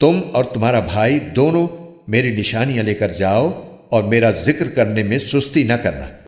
تم اور تمہارا بھائی دونوں میری نشانیاں لے کر جاؤ اور میرا ذکر کرنے میں سستی نہ کرنا۔